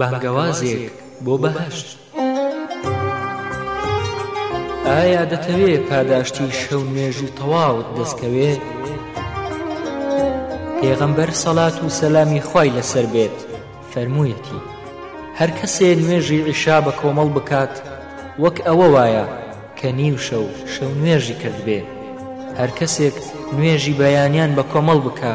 بانگەوازێک بۆ بەهەشت ئایا دەتەوێ پاداشتی شەو نوێژی تەواوت دەستکەوێ پێغەمبەر سەڵات و سەلامی خی لەسەر بێت فەرموویەتی هەر کەسێ نوێژی عیشا بە کۆمەڵ بکات وەک ئەوە وایە کە نیو شەو شەو نوێژی کردبێ هەر کەسێک نوێژی بەیانیان بە کۆمەڵ بکە